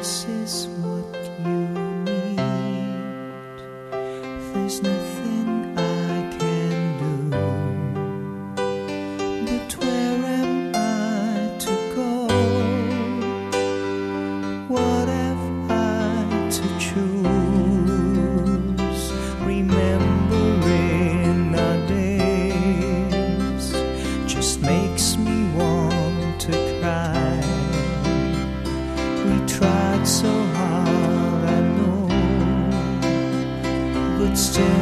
voices. it's still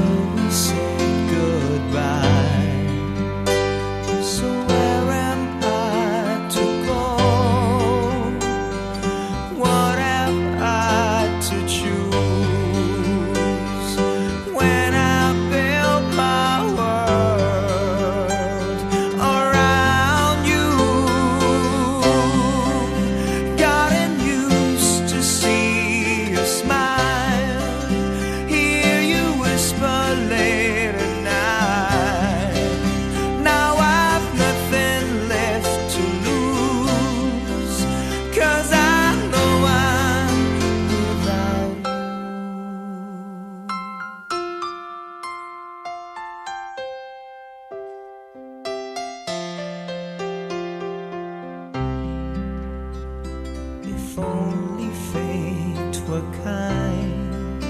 were kind,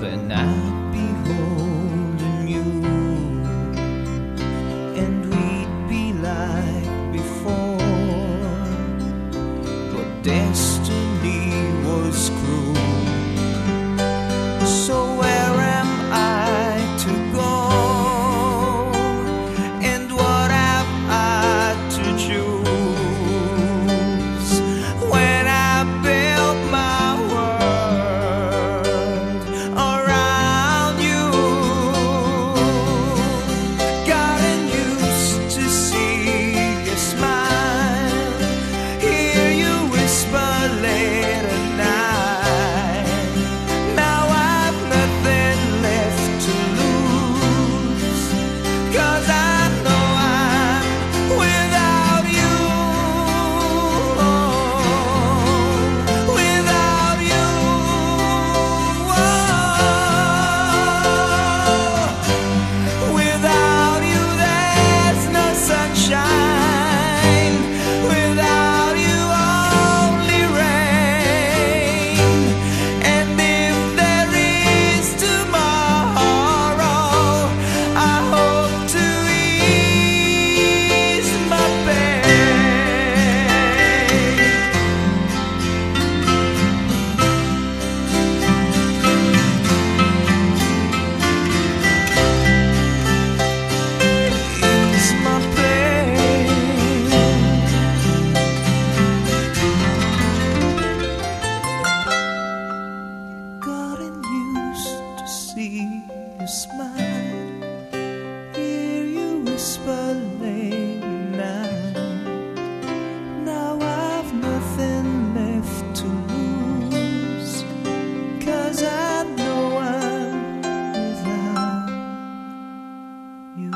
then I'd be holding you, and we'd be like before. But there's whisper late night. Now I've nothing left to lose, cause I know I'm without you.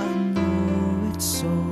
I know it's all.